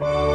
you